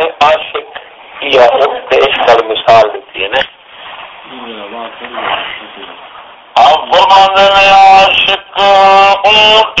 نے عاشق کیا اس مثال دیتی ہے نا۔ اب نے عاشق اونٹ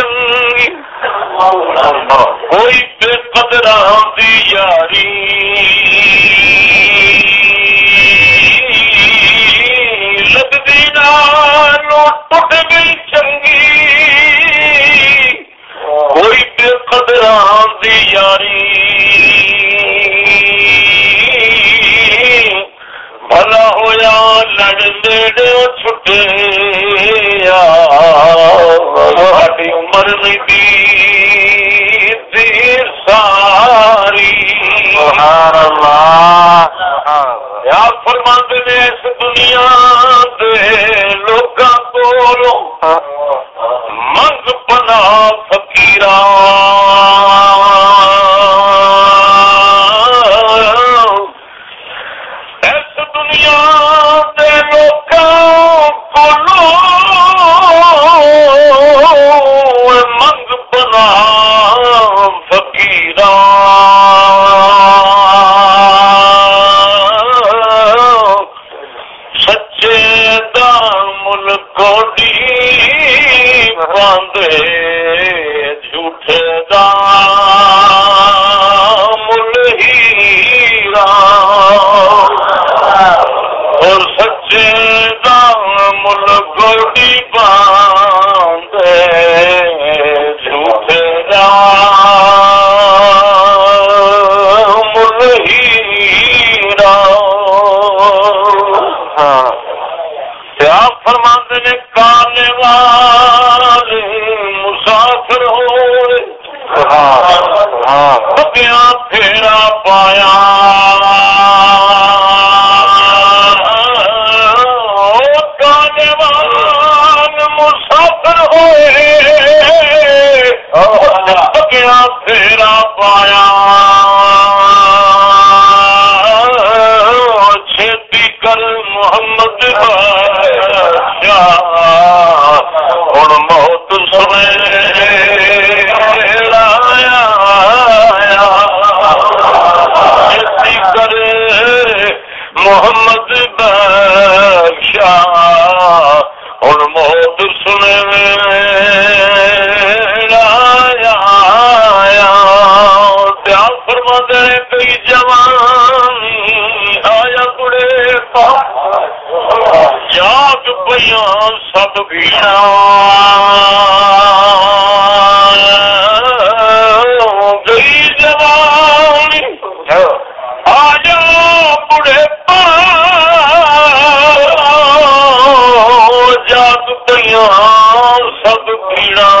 کوئی بے قدر دی یاری لگتی نالو ٹوٹ گئی چنگی کوئی بے قدر یاری بھلا ہویا لڑ میرے چھٹے ساری عمر نہیں ساری۔ فرمند نے اس دنیا دے لوکاں کولوں ہاں۔ منگ پنا فقیراں اور سچے دام گوڑی باندھے جھوٹے رام ہیرا ہاں، آپ فرماتے ہاں، ہاں۔ نے کالے والے مسافر ہوئے ہاں پھیرا پایا۔ گیا پھیرا پایا۔ چھتی کر محمد ہوں موت سنے چھتی کر محمد بخشا ہوں موت سنے سب گیا گئی جوانی آ جاؤ بڑھے پا جاگ سب پیڑا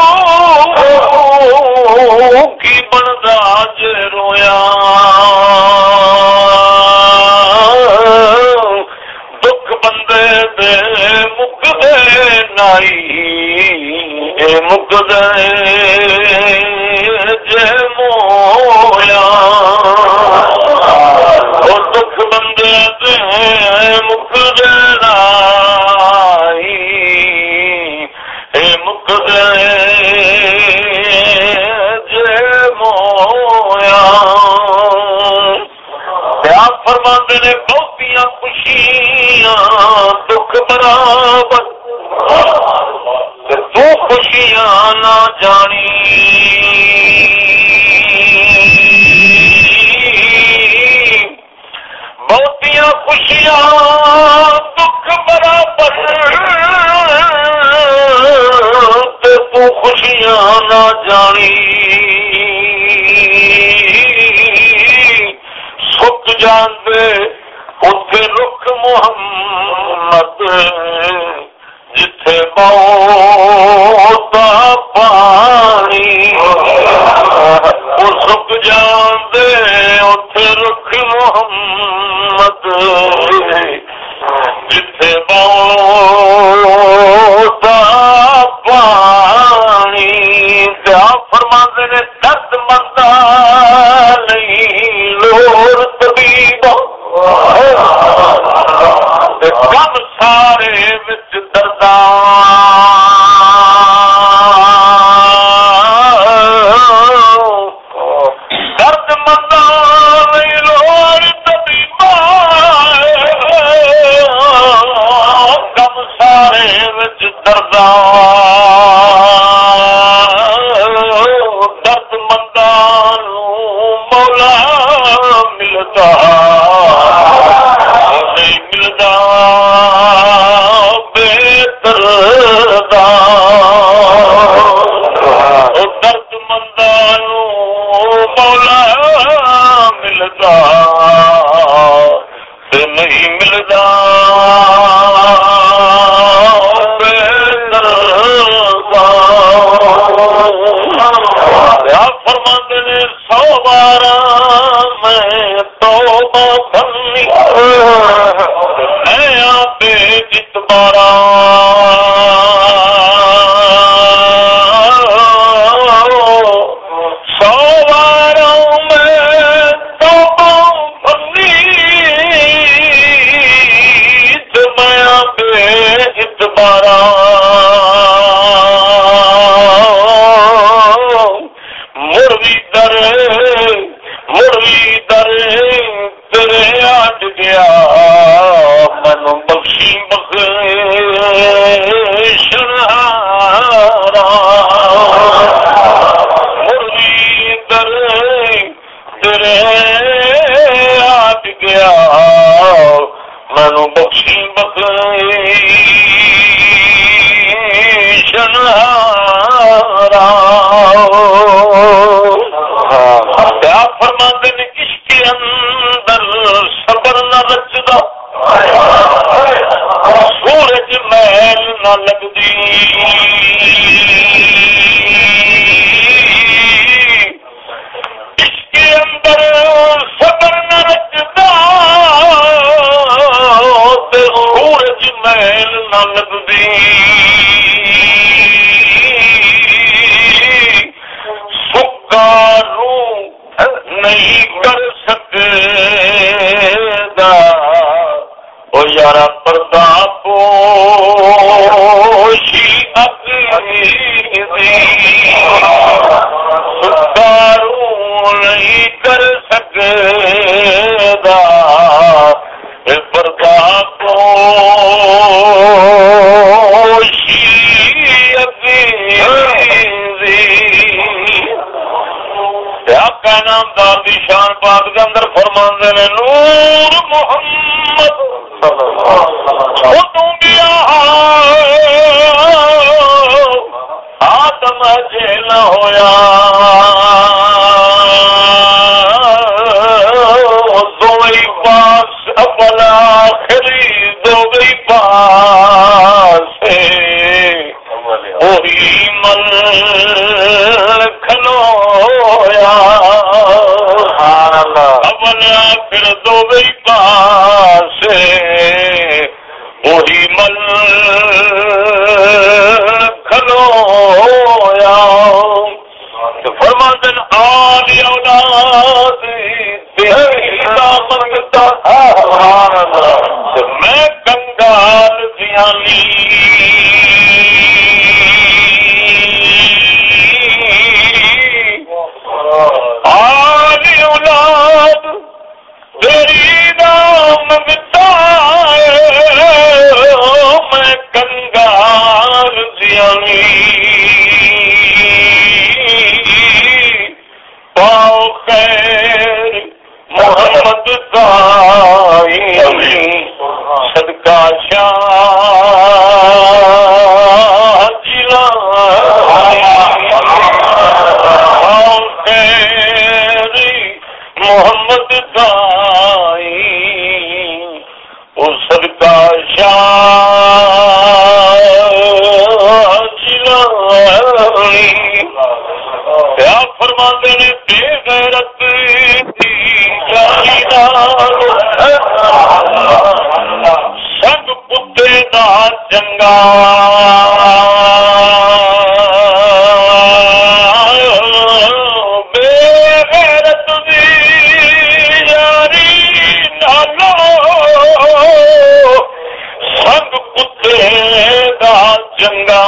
بندا جے رویا۔ دکھ بندے دے مکدے نائی اے خوشیاں دکھ برابر۔ تو خوشیاں نہ جانی۔ بہتیاں خوشیاں دکھ برابر۔ تو خوشیاں نہ جانی۔ سکھ جان اتے رخ محمد، جتھے بہتا پانی وہ سک جاندے اتے رخ محمد، جتھے بہتا پانی فرما نے، درد مندار کب سارے بچ دردا درد مندہ نہیں لوڑ تبیبا کم سارے بچ درد مندہ مولا ملتا سو بارہ میں توبہ بھی در دن کے اندر صبر نہ رچتا سورج محل نہ لگدی عشق اندر صبر نہ رچدا سورج محل نہ لگدی سکارو یارا پوشی نہیں کر سکتا پردا پوشی آقا نامدار دی شان پاک دے اندر فرماندے نے، نور محمد خود گیا آدم جیل ہویا۔ دو پاس اپنا آخری دو پاس۔ وہی مل اول آخر دو پاس وہی مل کھلویا۔ فرما دن آدی اولاد منگتا میں کنگال دیانی میں کنگال پاؤ خیر محمد دائی صدقہ شاہ جلا پاؤ خیر محمد دائی وہ صدقہ شاہ کیا فرما نے بے غیرت سنگ دا چنگا بے غیرت سنگ دا چنگا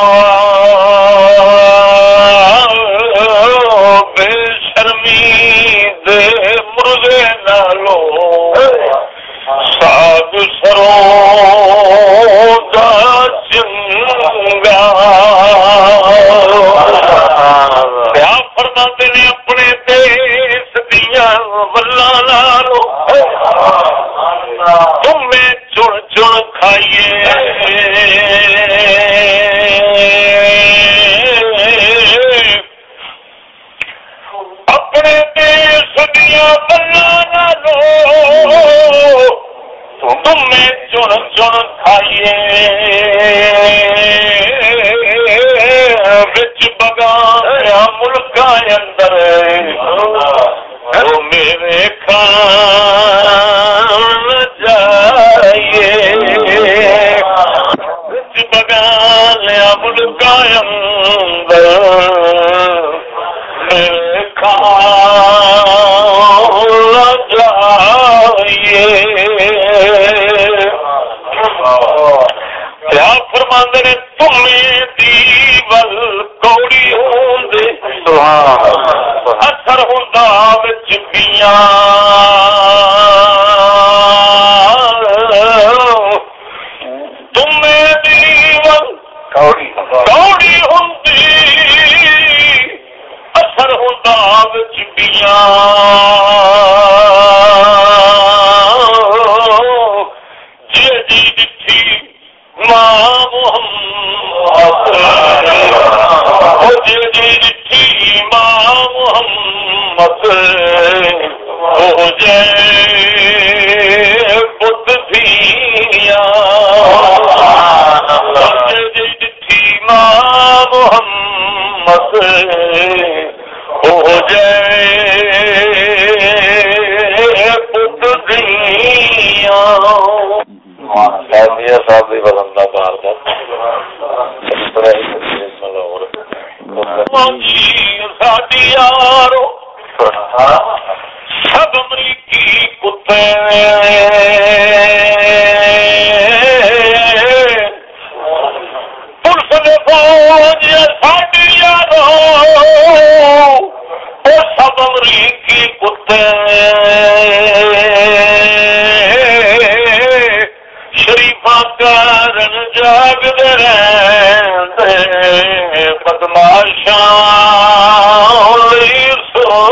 بے شرمی دے مرغے نالو ساگ سروں دا چنگا کیا فرماتے نے اپنے دیس دیا ولہ لالو چن چن کھائیے بچ بگایا ملک اندر وہ میرے کھان جائیے بچ بگایا ملک اندر ہوں چپیاں تمہیں دیول کوڑی اثر چپیاں جی جی دھی محمد ہو جائے بت ماں محمد ہو جائے پت دیا صاحب بھی بار سب امریکی کتے پولیس فوج ساڈی یارو سب امریکی کتے شریفا کارن جاگ رہے بدماشاں